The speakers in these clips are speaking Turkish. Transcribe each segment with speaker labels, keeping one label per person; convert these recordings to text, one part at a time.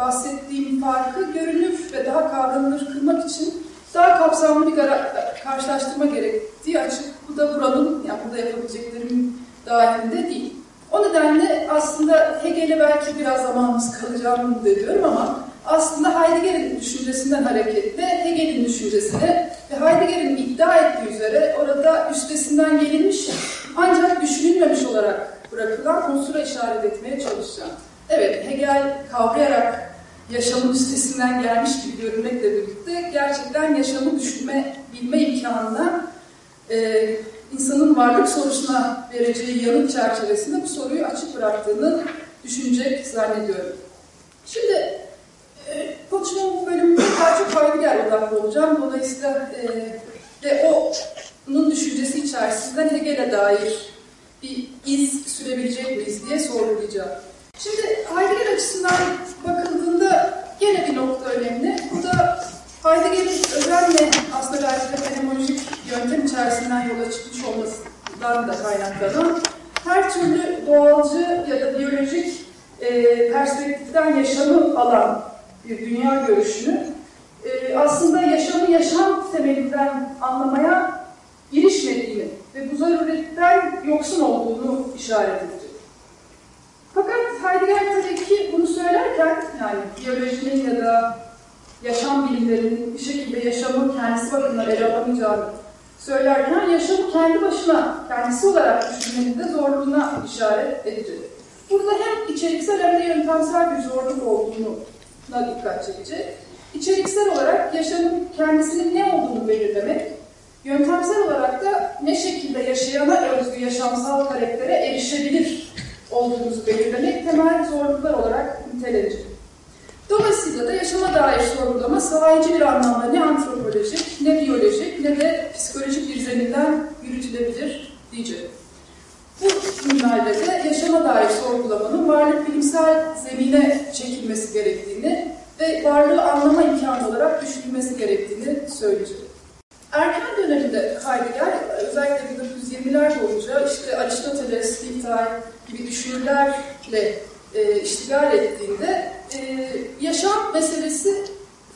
Speaker 1: bahsettiğim farkı görünür ve daha kavranılır kılmak için daha kapsamlı bir karşılaştırma gerektiği açık. Bu da buranın, yani burada yapabileceklerimin dahilinde değil. O nedenle aslında Hegel'e belki biraz zamanımız kalacağını diyorum ama aslında Heidegger'in düşüncesinden hareketle Hegel'in düşüncesine ve Heidegger'in iddia ettiği üzere orada üstesinden gelinmiş ancak düşünülmemiş olarak bırakılan unsura işaret etmeye çalışacağım. Evet, Hegel kavrayarak yaşamın üstesinden gelmiş gibi görünmekle birlikte gerçekten yaşamı düşünme, bilme imkanına e, insanın varlık sorusuna vereceği yanıt çerçevesinde bu soruyu açık bıraktığını düşünecek zannediyorum. Şimdi e, konuşmamın bu bölümünde daha çok Heidegger odaklı olacağım. Dolayısıyla e, ve onun düşüncesi içerisinden Hegel'e dair bir iz sürebilecek miyiz diye sorgulayacağım. Şimdi Heidegger açısından bakıldığında gene bir nokta önemli. Bu da Heidegger'in özenle aslında belki de fenomenolojik yöntem içerisinden yola çıkmış olmasından da kaynaklanan her türlü doğalcı ya da biyolojik e, perspektiften yaşamı alan bir dünya görüşünü e, aslında yaşamı yaşam temelinden anlamaya girişmediğini ve bu zaruretten yoksun olduğunu işaret ediyor. Fakat Heidegger tabii ki bunu söylerken yani biyolojinin ya da yaşam bilimlerinin bir şekilde yaşamı kendisi bakımından ele alamayacağını söylerken yaşamı kendi başına kendisi olarak düşünmenin de zorluğuna işaret edecek. Burada hem içeriksel hem de yöntemsel bir zorluk olduğunu dikkat çekecek. İçeriksel olarak yaşamın kendisinin ne olduğunu belirlemek, yöntemsel olarak da ne şekilde yaşayana özgü yaşamsal karaktere erişebilir olduğumuzu belirlemek temel zorluklar olarak nitelenecek. Dolayısıyla da yaşama dair sorgulama sahici bir anlamda ne antropolojik, ne biyolojik, ne de psikolojik bir zeminden yürütülebilir diyeceğim. Bu minvalde de yaşama dair sorgulamanın varlık bilimsel zemine çekilmesi gerektiğini ve varlığı anlama imkanı olarak düşünülmesi gerektiğini söyleyeceğim. Erken döneminde Heidegger, özellikle 1920'ler boyunca işte Aristoteles, Wittgenstein gibi düşünürlerle e, iştigal ettiğinde e, yaşam meselesi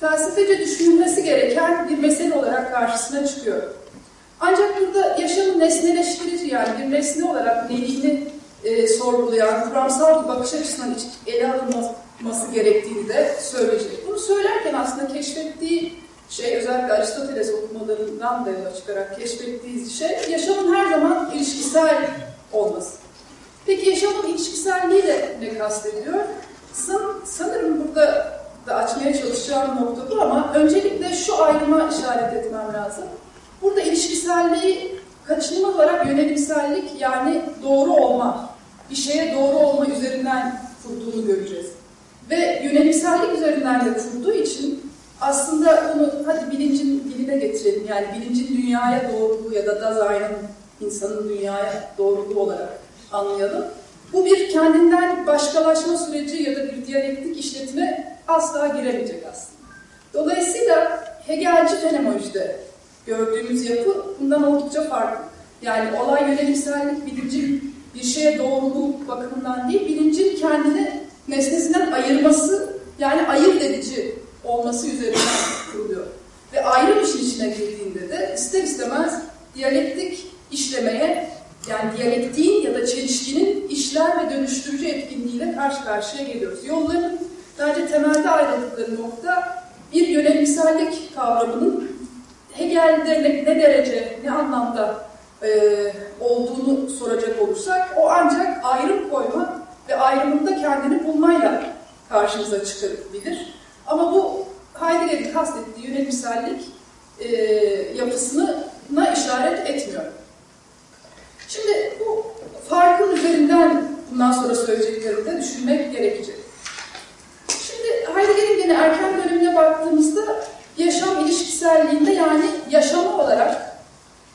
Speaker 1: felsefece düşünülmesi gereken bir mesele olarak karşısına çıkıyor. Ancak burada yaşamın nesneleştirici yani bir nesne olarak neliğini e, sorgulayan, kuramsal bir bakış açısından ele alınması gerektiğini de söyleyecek. Bunu söylerken aslında keşfettiği şey özellikle Aristoteles okumalarından da yola çıkarak keşfettiği şey yaşamın her zaman ilişkisel olması. Peki yaşamın ilişkiselliğiyle ne kastediyor? San, sanırım burada da açmaya çalışacağım nokta bu ama öncelikle şu ayrıma işaret etmem lazım. Burada ilişkiselliği kaçınılmaz olarak yönelimsellik yani doğru olma, bir şeye doğru olma üzerinden kurduğunu göreceğiz. Ve yönelimsellik üzerinden de kurduğu için aslında bunu hadi bilincin diline getirelim. Yani bilincin dünyaya doğruluğu ya da Daseyn'ın insanın dünyaya doğruluğu olarak anlayalım. Bu bir kendinden başkalaşma süreci ya da bir diyalektik işletme asla giremeyecek aslında. Dolayısıyla Hegelci fenomenolojide gördüğümüz yapı bundan oldukça farklı. Yani olay yönelimsellik bilincin bir şeye doğruluğu bakımından değil, bilincin kendini nesnesinden ayırması yani ayırt edici olması üzerinden kuruluyor. Ve ayrım işin içine girdiğinde de ister istemez diyalektik işlemeye yani diyalektiğin ya da çelişkinin işler ve dönüştürücü etkinliğiyle karşı karşıya geliyoruz. Yolların bence temelde ayrıldıkları nokta bir yönelimsellik kavramının Hegel'de ne, ne derece, ne anlamda e, olduğunu soracak olursak o ancak ayrım koyma ve ayrımında kendini bulmayla karşımıza çıkabilir. Ama bu Heidegger'in kastettiği yönelimsellik e, yapısına işaret etmiyor. Şimdi bu farkın üzerinden bundan sonra söyleyeceklerimi de düşünmek gerekecek. Şimdi Heidegger'in yine erken dönemine baktığımızda yaşam ilişkiselliğinde yani yaşama olarak,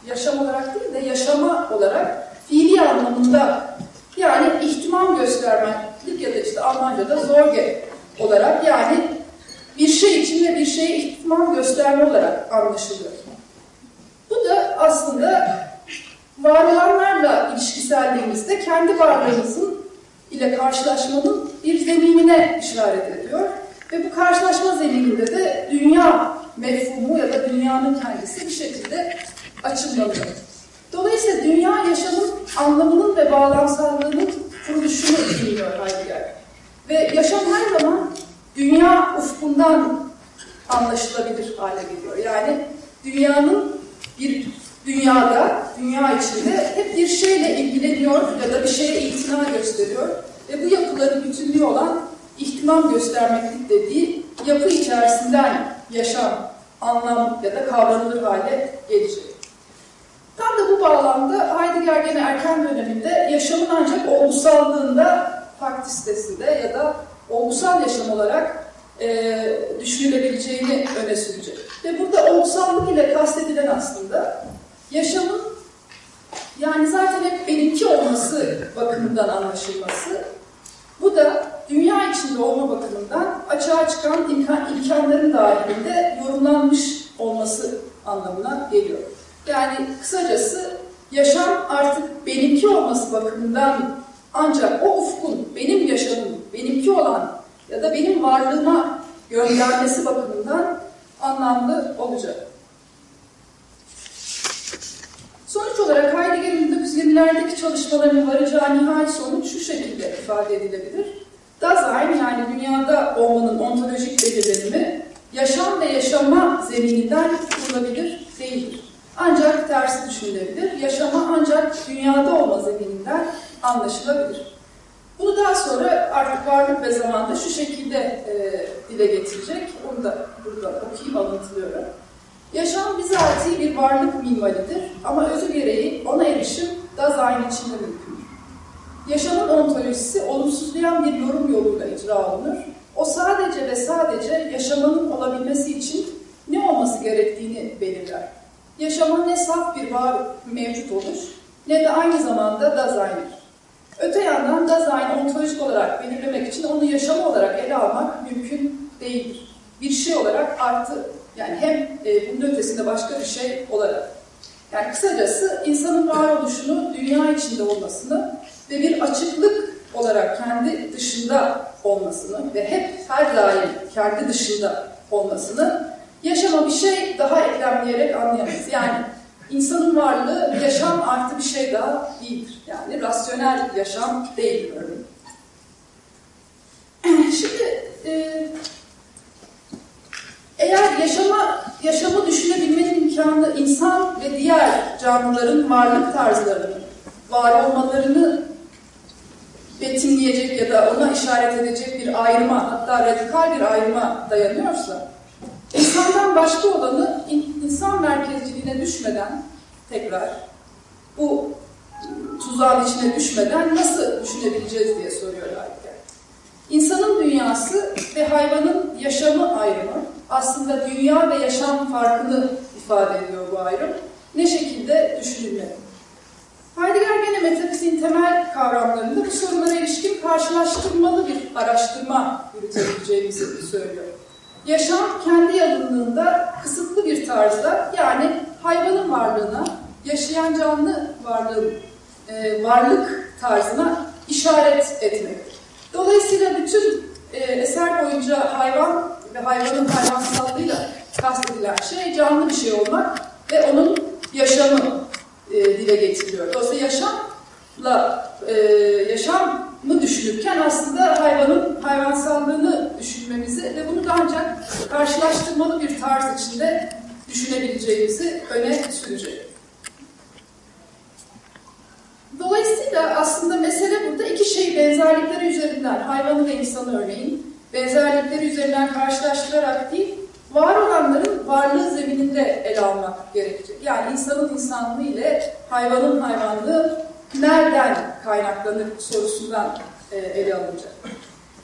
Speaker 1: yaşam olarak değil de yaşama olarak fiili anlamında yani ihtimam göstermenlik ya da işte Almanca'da zorge olarak yani bir şey için ve bir şeye ihtimam gösterme olarak anlaşılıyor. Bu da aslında var olanlarla ilişkiselliğimizde kendi varlığımızın ile karşılaşmanın bir zeminine işaret ediyor. Ve bu karşılaşma zemininde de dünya mefhumu ya da dünyanın kendisi bir şekilde açımlanıyor. Dolayısıyla dünya yaşamın anlamının ve bağlamsallığının kuruluşunu bilmiyor Heidegger. Ve yaşam her zaman dünya ufkundan anlaşılabilir hale geliyor. Yani dünyanın bir dünyada, dünya içinde hep bir şeyle ilgileniyor ya da bir şeye itina gösteriyor. Ve bu yapıların bütünlüğü olan ihtimam göstermeklik dediği yapı içerisinden yaşam, anlam ya da kavranılır hale gelecek. Tam da bu bağlamda Heidegger gene erken döneminde yaşamın ancak olgusallığında faktistesinde ya da olgusal yaşam olarak e, düşünülebileceğini öne sürecek. Ve burada olgusallık ile kastedilen aslında yaşamın yani zaten hep benimki olması bakımından anlaşılması. Bu da dünya içinde olma bakımından açığa çıkan imkan, imkanların dahilinde yorumlanmış olması anlamına geliyor. Yani kısacası yaşam artık benimki olması bakımından ancak o ufkun benim yaşamım, benimki olan ya da benim varlığıma göndermesi bakımından anlamlı olacak. Sonuç olarak Heidegger'in 1920'lerdeki çalışmalarının varacağı nihai sonuç şu şekilde ifade edilebilir. Dasein yani dünyada olmanın ontolojik belirlenimi yaşam ve yaşama zemininden kurulabilir değildir. Ancak tersi düşünülebilir. Yaşama ancak dünyada olma zemininden anlaşılabilir. Bunu daha sonra artık varlık ve zamanda şu şekilde e, dile getirecek. Onu da burada okuyayım, alıntılıyorum. Yaşam bizatihi bir varlık minvalidir ama özü gereği ona erişim Dasein içinde mümkündür. Yaşamın ontolojisi olumsuzlayan bir yorum yoluyla icra olunur. O sadece ve sadece yaşamanın olabilmesi için ne olması gerektiğini belirler. Yaşama ne saf bir var mevcut olur ne de aynı zamanda Dasein'dir. Öte yandan Dasein ontolojik olarak belirlemek için onu yaşama olarak ele almak mümkün değildir. Bir şey olarak artı yani hem e, bunun ötesinde başka bir şey olarak. Yani kısacası insanın varoluşunu dünya içinde olmasını ve bir açıklık olarak kendi dışında olmasını ve hep her daim kendi dışında olmasını yaşama bir şey daha eklemleyerek anlayamayız. Yani insanın varlığı yaşam artı bir şey daha değildir. Yani rasyonel yaşam değildir örneğin. Şimdi e, eğer yaşama, yaşamı düşünebilmenin imkanı insan ve diğer canlıların varlık tarzlarının var olmalarını betimleyecek ya da ona işaret edecek bir ayrıma, hatta radikal bir ayrıma dayanıyorsa, insandan başka olanı insan merkezciliğine düşmeden tekrar bu tuzağın içine düşmeden nasıl düşünebileceğiz diye soruyor Heidegger. İnsanın dünyası ve hayvanın yaşamı ayrımı aslında dünya ve yaşam farkını ifade ediyor bu ayrım. Ne şekilde düşünülmeli? Heidegger gene metafiziğin temel kavramlarında bu sorunlara ilişkin karşılaştırmalı bir araştırma yürütebileceğimizi söylüyor. Yaşam kendi yalınlığında kısıtlı bir tarzda yani hayvanın varlığına, yaşayan canlı varlığın e, varlık tarzına işaret etmektir. Dolayısıyla bütün e, eser boyunca hayvan ve hayvanın hayvansallığıyla kastedilen şey canlı bir şey olmak ve onun yaşamı e, dile getiriliyor. Dolayısıyla yaşamla e, yaşamı düşünürken aslında hayvanın hayvansallığını düşünmemizi ve bunu da ancak karşılaştırmalı bir tarz içinde düşünebileceğimizi öne sürecek. Dolayısıyla aslında mesele burada iki şey benzerlikleri üzerinden, hayvanı ve insanı örneğin, benzerlikleri üzerinden karşılaştırarak değil, var olanların varlığı zemininde ele almak gerekecek. Yani insanın insanlığı ile hayvanın hayvanlığı nereden kaynaklanır sorusundan e, ele alınacak.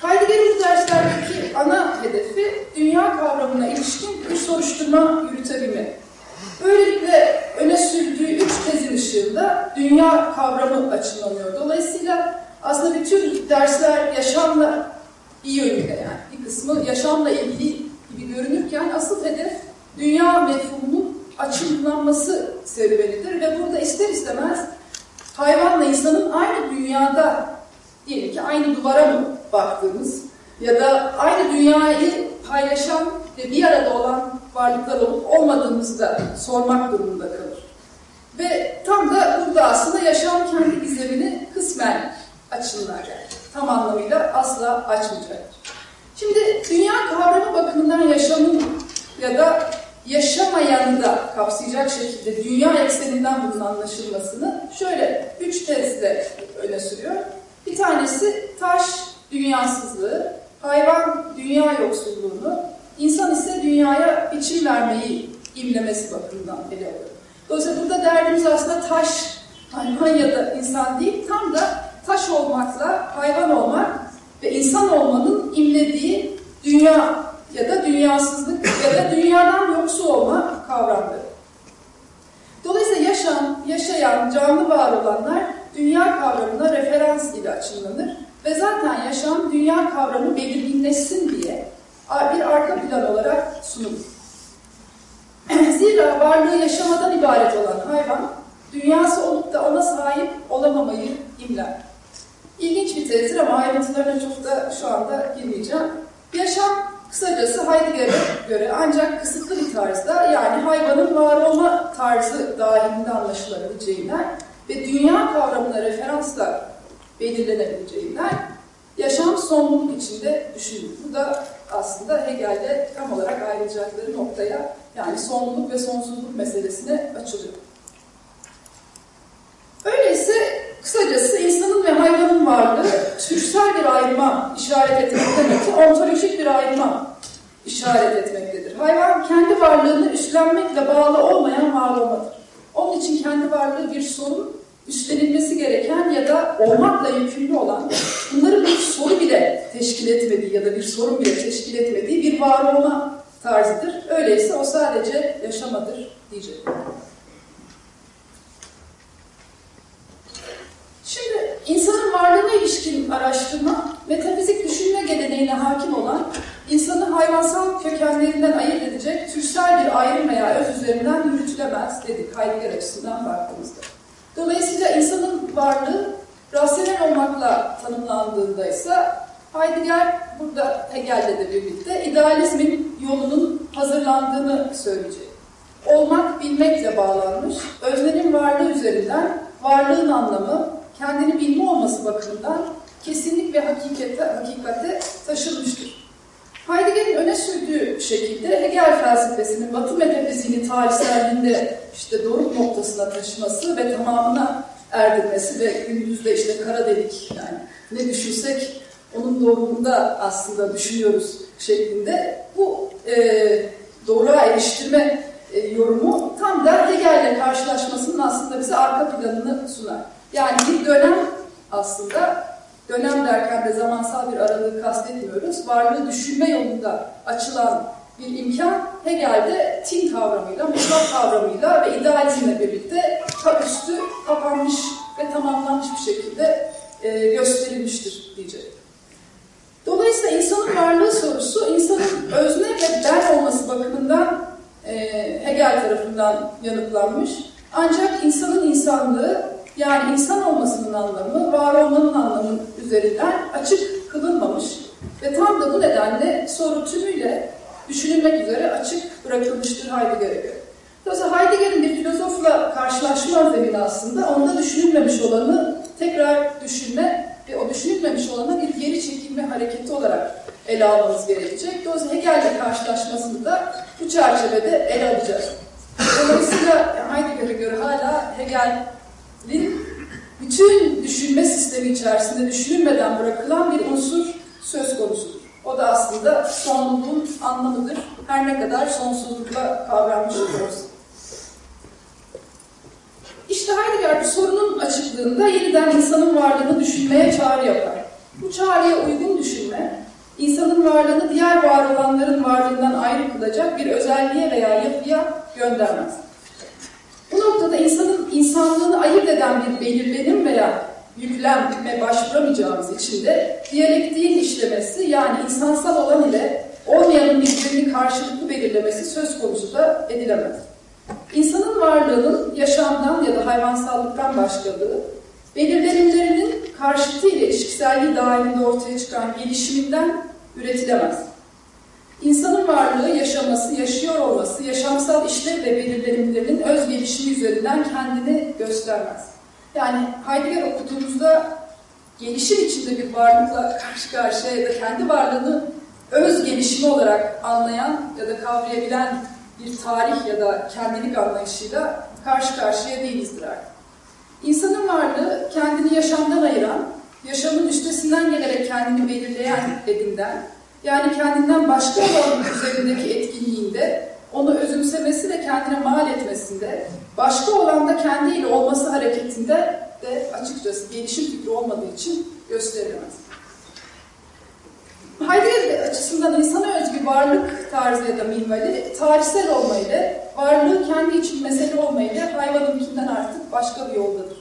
Speaker 1: Heidegger'in bu derslerdeki ana hedefi dünya kavramına ilişkin bir soruşturma yürütebilmek. Böylelikle öne sürdüğü üç tezin ışığında dünya kavramı açıklanıyor. Dolayısıyla aslında bütün dersler yaşamla iyi yönünde yani bir kısmı yaşamla ilgili gibi görünürken asıl hedef dünya mefhumunun açıklanması serüvenidir ve burada ister istemez hayvanla insanın aynı dünyada diyelim ki aynı duvara mı baktığımız ya da aynı dünyayı ve bir arada olan varlıklar olup olmadığımızı da sormak durumunda kalır. Ve tam da burada aslında yaşam kendi gizemini kısmen açınlar. Tam anlamıyla asla açmayacaktır. Şimdi dünya kavramı bakımından yaşamın ya da yaşamayanı da kapsayacak şekilde dünya ekseninden bunun anlaşılmasını şöyle üç tezle öne sürüyor. Bir tanesi taş dünyasızlığı, hayvan dünya yoksulluğunu, insan ise dünyaya biçim vermeyi imlemesi bakımından ele alıyor. Dolayısıyla burada derdimiz aslında taş, hayvan ya da insan değil, tam da taş olmakla hayvan olmak ve insan olmanın imlediği dünya ya da dünyasızlık ya da dünyadan yoksul olma kavramları. Dolayısıyla yaşam, yaşayan, canlı var olanlar dünya kavramına referans ile açıklanır ve zaten yaşam dünya kavramı belirginleşsin diye bir arka plan olarak sunulur. Zira varlığı yaşamadan ibaret olan hayvan, dünyası olup da ona sahip olamamayı imler. İlginç bir tezdir ama ayrıntılarına çok da şu anda girmeyeceğim. Yaşam kısacası Heidegger'e göre ancak kısıtlı bir tarzda yani hayvanın var olma tarzı dahilinde anlaşılabileceğinden ve dünya kavramına referansla belirlenebileceğinden yaşam sonluluk içinde düşünülür. Bu da aslında Hegel'de tam olarak ayrılacakları noktaya yani sonluluk ve sonsuzluk meselesine açılıyor. Öyleyse kısacası insanın ve hayvanın varlığı türsel bir ayrıma işaret etmekten öte ontolojik bir ayrıma işaret etmektedir. Hayvan kendi varlığını üstlenmekle bağlı olmayan var olmadır. Onun için kendi varlığı bir sorun, üstlenilmesi gereken ya da olmakla yükümlü olan, bunların bir soru bile teşkil etmediği ya da bir sorun bile teşkil etmediği bir var olma tarzıdır. Öyleyse o sadece yaşamadır diyecek. Şimdi insanın varlığına ilişkin araştırma, metafizik düşünme geleneğine hakim olan, insanı hayvansal kökenlerinden ayırt edecek türsel bir ayrım veya öz üzerinden yürütülemez dedik Heidegger açısından baktığımızda. Dolayısıyla insanın varlığı rasyonel olmakla tanımlandığında ise Heidegger burada Hegel'le de birlikte idealizmin yolunun hazırlandığını söyleyecek. Olmak bilmekle bağlanmış, öznenin varlığı üzerinden varlığın anlamı, kendini bilme olması bakımından kesinlik ve hakikate, hakikate taşınmıştır. Heidegger'in öne sürdüğü şekilde Hegel felsefesinin Batı metafiziğini tarihselliğinde işte doruk noktasına taşıması ve tamamına erdirmesi ve günümüzde işte kara delik yani ne düşünsek onun doğruluğunda aslında düşünüyoruz şeklinde bu e, doğruğa eriştirme e, yorumu tam da Hegel'le karşılaşmasının aslında bize arka planını sunar. Yani bir dönem aslında, dönem derken de zamansal bir aralığı kastetmiyoruz, varlığı düşünme yolunda açılan bir imkan Hegel'de tin kavramıyla, mutlak kavramıyla ve idealizmle birlikte üstü kapanmış ve tamamlanmış bir şekilde e, gösterilmiştir diyecek. Dolayısıyla insanın varlığı sorusu, insanın özne ve ben olması bakımından e, Hegel tarafından yanıtlanmış. Ancak insanın insanlığı yani insan olmasının anlamı, var olmanın anlamı üzerinden açık kılınmamış ve tam da bu nedenle soru tümüyle düşünülmek üzere açık bırakılmıştır Heidegger'e göre. Dolayısıyla Heidegger'in bir filozofla karşılaşma zemini aslında onda düşünülmemiş olanı tekrar düşünme ve o düşünülmemiş olana bir geri çekilme hareketi olarak ele almamız gerekecek. Dolayısıyla Hegel'le karşılaşmasını da bu çerçevede ele alacağız. Dolayısıyla Heidegger'e göre hala Hegel bütün düşünme sistemi içerisinde düşünülmeden bırakılan bir unsur söz konusudur. O da aslında sonluluğun anlamıdır. Her ne kadar sonsuzlukla kavranmış olsun. İşte Heidegger bu sorunun açıklığında yeniden insanın varlığını düşünmeye çağrı yapar. Bu çağrıya uygun düşünme, insanın varlığını diğer var olanların varlığından ayrı kılacak bir özelliğe veya yapıya göndermez. Noktada insanın insanlığını ayırt eden bir belirlenim veya yükleme başvuramayacağımız için de diyalektiğin işlemesi yani insansal olan ile olmayanın birbirini karşılıklı belirlemesi söz konusu da edilemez. İnsanın varlığının yaşamdan ya da hayvansallıktan başladığı, belirlenimlerinin karşıtı ile ilişkiselliği dahilinde ortaya çıkan gelişiminden üretilemez. İnsanın varlığı, yaşaması, yaşıyor olması, yaşamsal işlev ve belirlenimlerinin öz gelişimi üzerinden kendini göstermez. Yani Heidegger okuduğumuzda gelişim içinde bir varlıkla karşı karşıya ya da kendi varlığını öz gelişimi olarak anlayan ya da kavrayabilen bir tarih ya da kendilik anlayışıyla karşı karşıya değilizdir artık. İnsanın varlığı kendini yaşamdan ayıran, yaşamın üstesinden gelerek kendini belirleyen edinden, yani kendinden başka olan üzerindeki etkinliğinde, onu özümsemesi ve kendine mal etmesinde, başka olanda kendiyle olması hareketinde de açıkçası gelişim fikri olmadığı için gösterilemez. Heidegger açısından insana özgü varlık tarzı ya da minvali tarihsel olmayla, varlığı kendi için mesele olmayla hayvanınkinden artık başka bir yoldadır.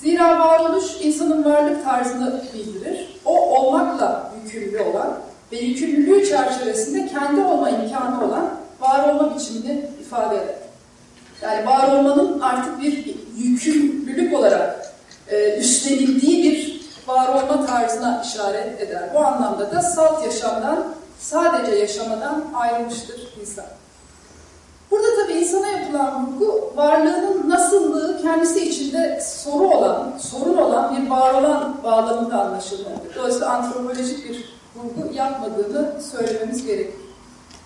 Speaker 1: Zira varoluş insanın varlık tarzını bildirir. O olmakla yükümlü olan ve yükümlülüğü çerçevesinde kendi olma imkanı olan var olma biçimini ifade eder. Yani var olmanın artık bir yükümlülük olarak e, üstlenildiği bir var olma tarzına işaret eder. Bu anlamda da salt yaşamdan, sadece yaşamadan ayrılmıştır insan. Burada tabii insana yapılan vurgu varlığının nasıllığı kendisi içinde soru olan, sorun olan bir var olan bağlamında anlaşılmalıdır. Dolayısıyla antropolojik bir vurgu yapmadığını söylememiz gerekir.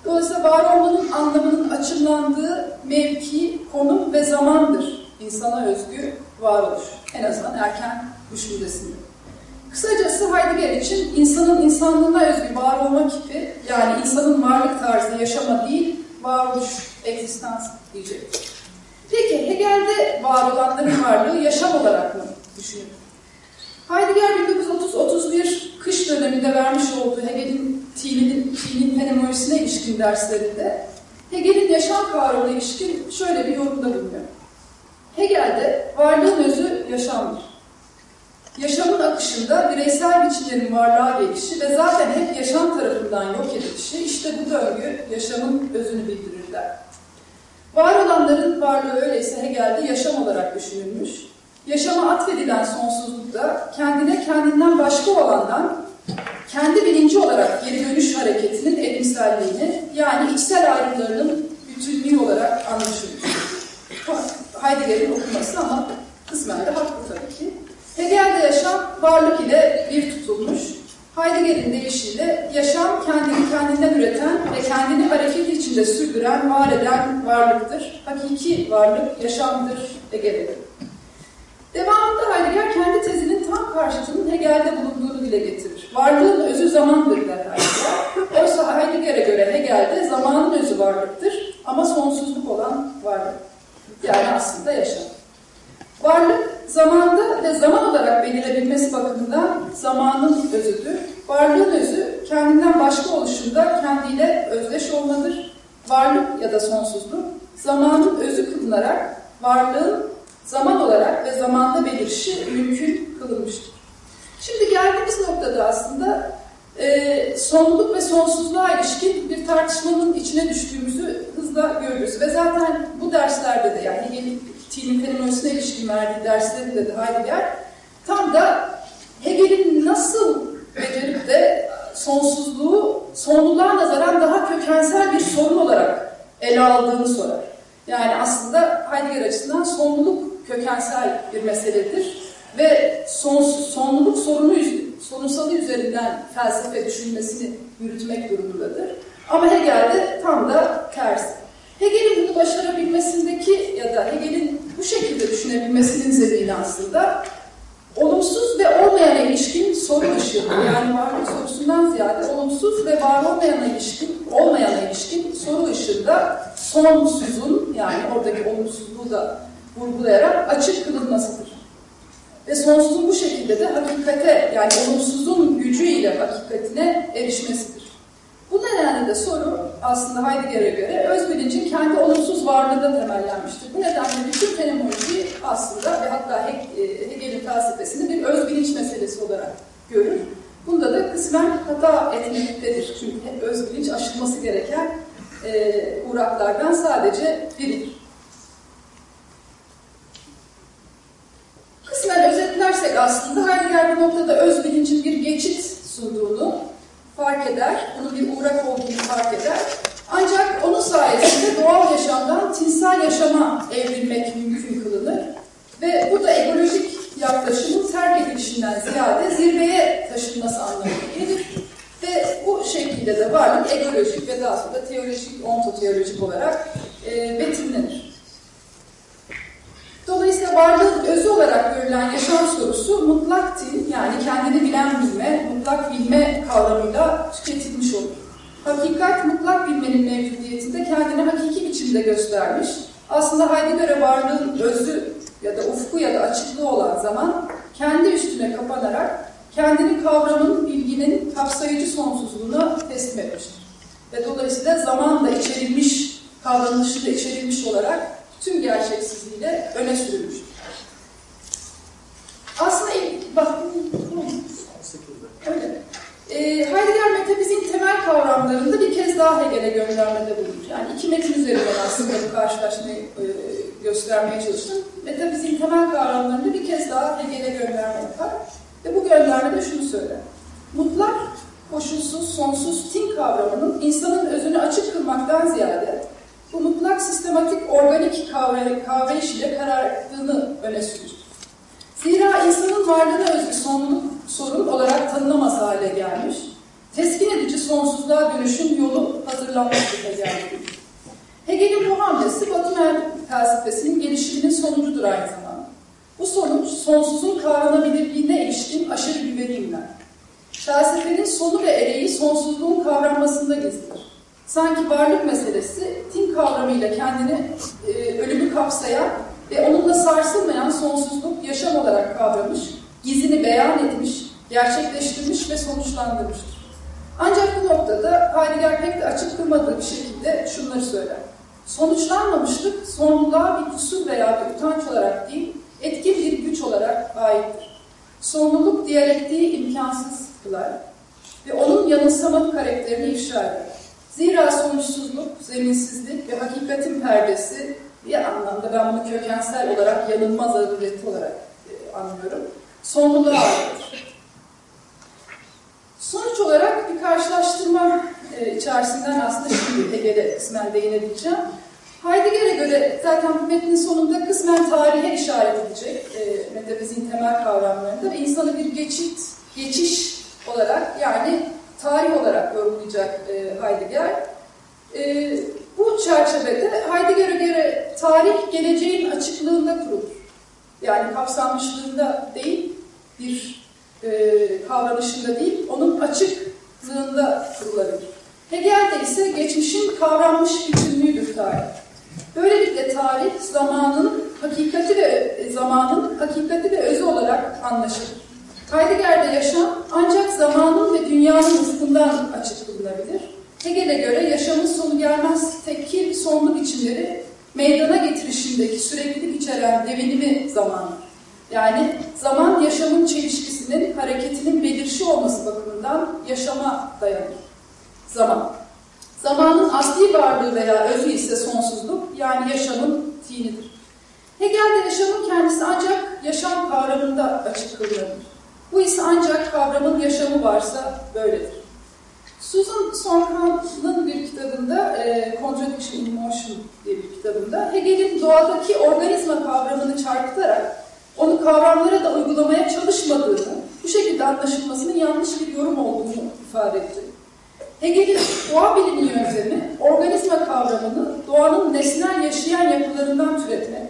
Speaker 1: Dolayısıyla var olmanın anlamının açıklandığı mevki, konum ve zamandır insana özgü varoluş. En azından erken düşüncesinde. Kısacası Heidegger için insanın insanlığına özgü var olma kipi, yani insanın varlık tarzı yaşama değil, varoluş, eksistans diyecek. Peki Hegel'de var olanların varlığı yaşam olarak mı düşünülür? Heidegger 1930-31 kış döneminde vermiş olduğu Hegel'in Tinin, Tinin fenomenolojisine ilişkin derslerinde Hegel'in yaşam kavramına ilişkin şöyle bir yorumda bulunuyor. Hegel'de varlığın özü yaşamdır. Yaşamın akışında bireysel biçimlerin varlığa gelişi ve zaten hep yaşam tarafından yok edilişi, işte bu döngü yaşamın özünü bildirir der. Var olanların varlığı öyleyse Hegel'de yaşam olarak düşünülmüş. Yaşama atfedilen sonsuzlukta kendine kendinden başka olandan kendi bilinci olarak geri dönüş hareketinin elimselliğini yani içsel ayrımlarının bütünlüğü olarak anlaşılmış. Heidegger'in okuması ama kısmen de haklı tabii ki. Hegel'de yaşam varlık ile bir tutulmuş. Heidegger'in deyişiyle yaşam kendini kendinden üreten ve kendini hareket içinde sürdüren, var eden varlıktır. Hakiki varlık yaşamdır Hegel'e Devamında Heidegger kendi tezinin tam karşıtının Hegel'de bulunduğunu dile getirir. Varlığın özü zamandır der Heidegger. Oysa Heidegger'e göre Hegel'de zamanın özü varlıktır ama sonsuzluk olan varlık. Yani aslında yaşam. Varlık zamanda ve zaman olarak belirlebilmesi bakımından zamanın özüdür. Varlığın özü kendinden başka oluşunda kendiyle özdeş olmadır. Varlık ya da sonsuzluk zamanın özü kılınarak varlığın zaman olarak ve zamanda belirişi mümkün kılınmıştır. Şimdi geldiğimiz noktada aslında e, sonluluk ve sonsuzluğa ilişkin bir tartışmanın içine düştüğümüzü hızla görürüz. Ve zaten bu derslerde de yani Hegel'in Tilin fenomenolojisine ilişkin verdiği derslerinde de Heidegger tam da Hegel'in nasıl becerip de sonsuzluğu sonluluğa nazaran daha kökensel bir sorun olarak ele aldığını sorar. Yani aslında Heidegger açısından sonluluk kökensel bir meseledir ve sonsuz, sonluluk sorunu sorunsalı üzerinden felsefe düşünmesini yürütmek durumundadır. Ama Hegel'de tam da tersi. Hegel'in bunu başarabilmesindeki ya da Hegel'in bu şekilde düşünebilmesinin zemini aslında olumsuz ve olmayana ilişkin soru ışığı. Yani varlık sorusundan ziyade olumsuz ve var olmayana ilişkin, olmayana ilişkin soru ışığında sonsuzun yani oradaki olumsuzluğu da vurgulayarak açık kılınmasıdır. Ve sonsuzun bu şekilde de hakikate yani olumsuzun gücüyle hakikatine erişmesidir. Bu nedenle de soru aslında Heidegger'e göre öz bilincin kendi olumsuz varlığında temellenmiştir. Bu nedenle bütün fenomenoloji aslında ve hatta e, Hegel'in felsefesini bir öz bilinç meselesi olarak görür. Bunda da kısmen hata etmektedir. Çünkü öz bilinç aşılması gereken e, uğraklardan sadece biridir. Kısmen özetlersek aslında Heidegger bu noktada öz bilincin bir geçit sunduğunu fark eder, bunu bir uğrak olduğunu fark eder sayesinde doğal yaşamdan tinsel yaşama evrilmek mümkün kılınır. Ve bu da ekolojik yaklaşımın terk edilişinden ziyade zirveye taşınması anlamına gelir. Şekilde de varlık ekolojik ve daha sonra teolojik, ontoteolojik olarak e, betimlenir. Dolayısıyla varlığın özü olarak görülen yaşam sorusu mutlak din, yani kendini bilen bilme, mutlak bilme kavramıyla tüketilmiş olur. Hakikat mutlak bilmenin mevcudiyetinde kendini hakiki biçimde göstermiş. Aslında Heidegger'e varlığın özü ya da ufku ya da açıklığı olan zaman kendi üstüne kapanarak kendini kavramın, bilginin kapsayıcı sonsuzluğuna teslim etmiştir. Ve dolayısıyla zamanla içerilmiş, kavranışında içerilmiş olarak tüm gerçeksizliğiyle öne sürülmüştür. Aslında bak, öyle. E, Heidegger metafizin temel kavramlarında bir kez daha Hegel'e göndermede bulunur. Yani iki metin üzerinden aslında bu karşılaşmayı e, göstermeye çalıştım. Metafizin temel kavramlarında bir kez daha Hegel'e gönderme yapar. Ve bu göndermede şunu söyler. Mutlak, koşulsuz, sonsuz tin kavramının insanın özünü açık kılmaktan ziyade bu mutlak sistematik organik kavrayış, kavrayış ile karardığını öne sürür. Zira insanın varlığına özgü sonluluk sorun olarak tanınamaz hale gelmiş, teskin edici sonsuzluğa dönüşüm yolu hazırlanmıştır Hegel'de. Hegel'in bu hamlesi Batı felsefesinin gelişiminin sonucudur aynı zamanda. Bu sonuç sonsuzun kavranabilirliğine ilişkin aşırı güvenimler. Felsefenin sonu ve ereği sonsuzluğun kavranmasında gizlidir. Sanki varlık meselesi tin kavramıyla kendini e, ölümü kapsayan ve onunla sarsılmayan sonsuzluk yaşam olarak kavramış, gizini beyan etmiş, gerçekleştirmiş ve sonuçlandırmıştır. Ancak bu noktada Heidegger pek de açık kılmadığı bir şekilde şunları söyler. Sonuçlanmamışlık sonluluğa bir kusur veya bir utanç olarak değil, etkin bir güç olarak aittir. Sonluluk diyalektiği imkansız kılar ve onun yanılsamalı karakterini ifşa eder. Zira sonuçsuzluk, zeminsizlik ve hakikatin perdesi bir anlamda ben bunu kökensel olarak yanılmaz zarureti olarak e, anlıyorum. Sonluluğa aittir. Sonuç olarak bir karşılaştırma e, içerisinden aslında şimdi Hegel'e kısmen değinebileceğim. Heidegger'e göre zaten bu metnin sonunda kısmen tarihe işaret edecek e, metafizin temel kavramlarında ve insanı bir geçit, geçiş olarak yani tarih olarak yorumlayacak e, Heidegger. E, bu çerçevede Heidegger'e göre tarih geleceğin açıklığında kurulur. Yani kapsammışlığında değil, bir e, kavranışında değil, onun açıklığında kurulabilir. Hegel'de ise geçmişin kavranmış bütünlüğüdür tarih. Böylelikle tarih zamanın hakikati ve zamanın hakikati ve özü olarak anlaşılır. Heidegger'de yaşam ancak zamanın ve dünyanın ufkundan açık kılınabilir. Hegel'e göre yaşamın sonu gelmez tekil sonlu biçimleri meydana getirişindeki süreklilik içeren devinimi zamanı. Yani zaman yaşamın çelişkisinin, hareketinin belirşi olması bakımından yaşama dayanır. Zaman. Zamanın asli varlığı veya özü ise sonsuzluk, yani yaşamın tinidir. Hegel'de yaşamın kendisi ancak yaşam kavramında açık kılınır. Bu ise ancak kavramın yaşamı varsa böyledir. Susan Sontag'ın bir kitabında, e, Contradiction in Motion diye bir kitabında, Hegel'in doğadaki organizma kavramını çarpıtarak onu kavramlara da uygulamaya çalışmadığını, bu şekilde anlaşılmasının yanlış bir yorum olduğunu ifade etti. Hegel'in doğa bilimi yöntemi, organizma kavramını doğanın nesnel yaşayan yapılarından türetmek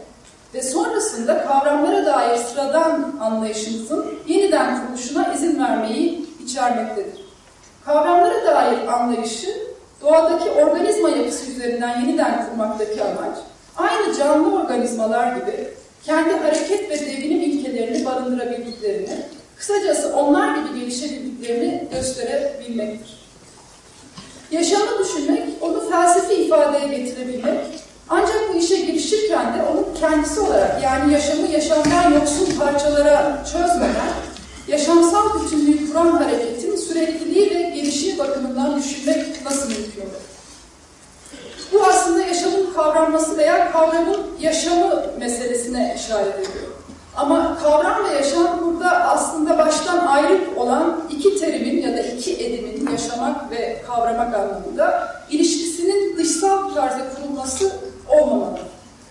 Speaker 1: ve sonrasında kavramlara dair sıradan anlayışımızın yeniden kuruluşuna izin vermeyi içermektedir. Kavramlara dair anlayışı doğadaki organizma yapısı üzerinden yeniden kurmaktaki amaç, aynı canlı organizmalar gibi kendi hareket ve devinim ilkelerini barındırabildiklerini, kısacası onlar gibi gelişebildiklerini gösterebilmektir. Yaşamı düşünmek, onu felsefi ifadeye getirebilmek, ancak bu işe girişirken de onun kendisi olarak yani yaşamı yaşamdan yoksun parçalara çözmeden, yaşamsal bütünlüğü kuran hareketin sürekliliği ve gelişimi bakımından düşünmek nasıl mümkün olur? Bu aslında yaşamın kavranması veya kavramın yaşamı meselesine işaret ediyor. Ama kavram ve yaşam burada aslında baştan ayrı olan iki terimin ya da iki edimin yaşamak ve kavramak anlamında ilişkisinin dışsal tarzda kurulması olmamalı.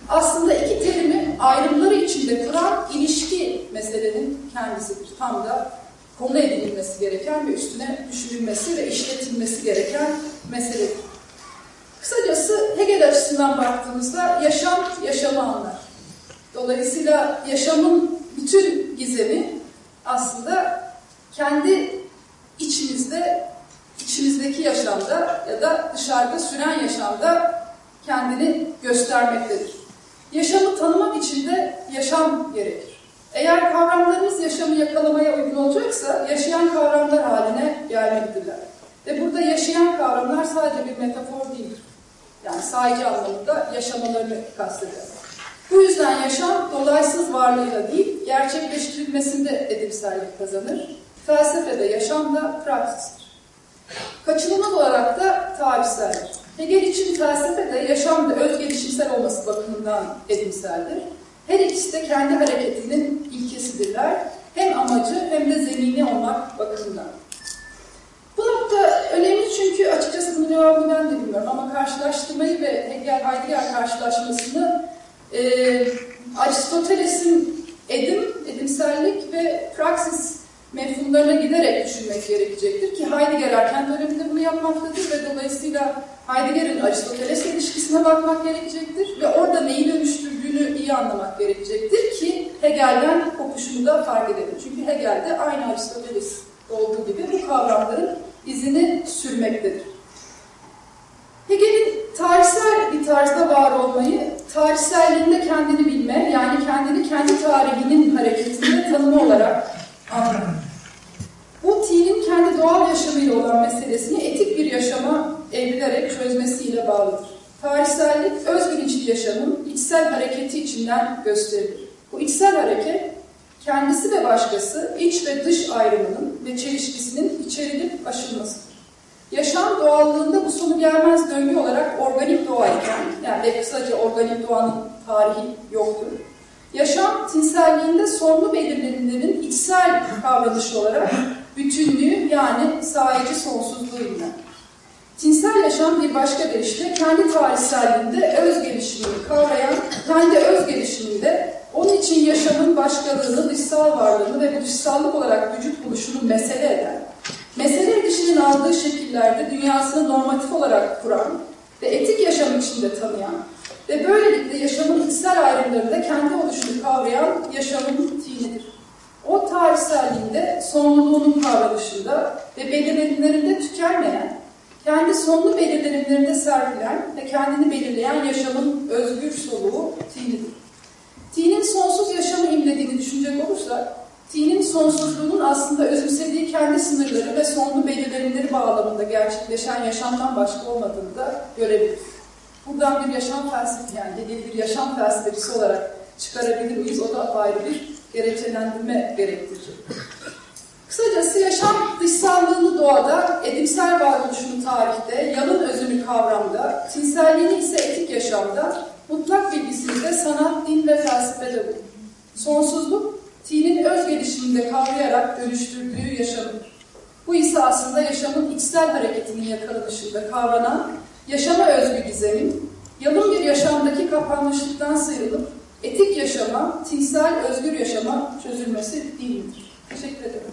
Speaker 1: Aslında iki terimi ayrımları içinde kuran ilişki meselenin kendisidir. Tam da konu edinilmesi gereken ve üstüne düşünülmesi ve işletilmesi gereken meseledir. Kısacası Hegel açısından baktığımızda yaşam, yaşamı anlar. Dolayısıyla yaşamın bütün gizemi aslında kendi içimizde, içimizdeki yaşamda ya da dışarıda süren yaşamda kendini göstermektedir. Yaşamı tanımak için de yaşam gerekir. Eğer kavramlarımız yaşamı yakalamaya uygun olacaksa yaşayan kavramlar haline gelmektedirler. Ve burada yaşayan kavramlar sadece bir metafor değildir. Yani sahici anlamında yaşamalarını kastediyor. Bu yüzden yaşam dolaysız varlığıyla değil, gerçekleştirilmesinde edimsellik kazanır. Felsefede yaşam da praksistir. Kaçınılmaz olarak da tarihseldir. Hegel için felsefede yaşam da öz gelişimsel olması bakımından edimseldir. Her ikisi de kendi hareketinin ilkesidirler. Hem amacı hem de zemini olmak bakımından. Bu nokta önemli çünkü açıkçası bunun cevabını ben de bilmiyorum ama karşılaştırmayı ve Hegel-Heidegger karşılaşmasını e, Aristoteles'in edim, edimsellik ve praksis mefhumlarına giderek düşünmek gerekecektir ki Heidegger erken döneminde bunu yapmaktadır ve dolayısıyla Heidegger'in Aristoteles ilişkisine bakmak gerekecektir ve orada neyi dönüştürdüğünü iyi anlamak gerekecektir ki Hegel'den kopuşunu da fark edelim. Çünkü Hegel'de aynı Aristoteles olduğu gibi bu kavramların izini sürmektedir. Hegel'in tarihsel bir tarzda var olmayı, tarihselliğinde kendini bilme, yani kendini kendi tarihinin hareketinde tanımı olarak anlar. Bu T'nin kendi doğal yaşamıyla olan meselesini etik bir yaşama evrilerek çözmesiyle bağlıdır. Tarihsellik, öz bilinçli yaşamın içsel hareketi içinden gösterilir. Bu içsel hareket, kendisi ve başkası, iç ve dış ayrımının ve çelişkisinin içerilip aşılmasıdır. Yaşam doğallığında bu sonu gelmez döngü olarak organik doğayken, yani kısaca organik doğanın tarihi yoktur. Yaşam tinselliğinde sonlu belirlenimlerin içsel davranışı olarak bütünlüğü yani sahici sonsuzluğuyla. Tinsel yaşam bir başka deyişle kendi tarihselliğinde öz gelişimini kavrayan, kendi öz gelişiminde onun için yaşamın başkalığını, dışsal varlığını ve bu dışsallık olarak vücut buluşunu mesele eden, mesele edişinin aldığı şekillerde dünyasını normatif olarak kuran ve etik yaşam içinde tanıyan ve böylelikle yaşamın içsel ayrımlarında kendi oluşunu kavrayan yaşamın tinidir. O tarihselliğinde sonluluğunun kavranışında ve belirlenimlerinde tükenmeyen, kendi sonlu belirlenimlerinde serpilen ve kendini belirleyen yaşamın özgür soluğu tinidir. Tinin sonsuz yaşamı imlediğini düşünecek olursak, Tinin sonsuzluğunun aslında özümsediği kendi sınırları ve sonlu belirlenimleri bağlamında gerçekleşen yaşamdan başka olmadığını da görebiliriz. Buradan bir yaşam felsefi yani dediği bir yaşam felsefesi olarak çıkarabilir miyiz? O da ayrı bir gerekçelendirme gerektirecek. Kısacası yaşam dışsallığını doğada, edimsel varoluşunu tarihte, yalın özünü kavramda, tinselliğini ise etik yaşamda, mutlak bilgisini de sanat, din ve felsefede bulur. Sonsuzluk, tinin öz gelişiminde kavrayarak dönüştürdüğü yaşamıdır. Bu ise aslında yaşamın içsel hareketinin yakalanışında kavranan, yaşama özgü gizemin, yalın bir yaşamdaki kapanmışlıktan sıyrılıp, etik yaşama, tinsel özgür yaşama çözülmesi değildir. Teşekkür ederim.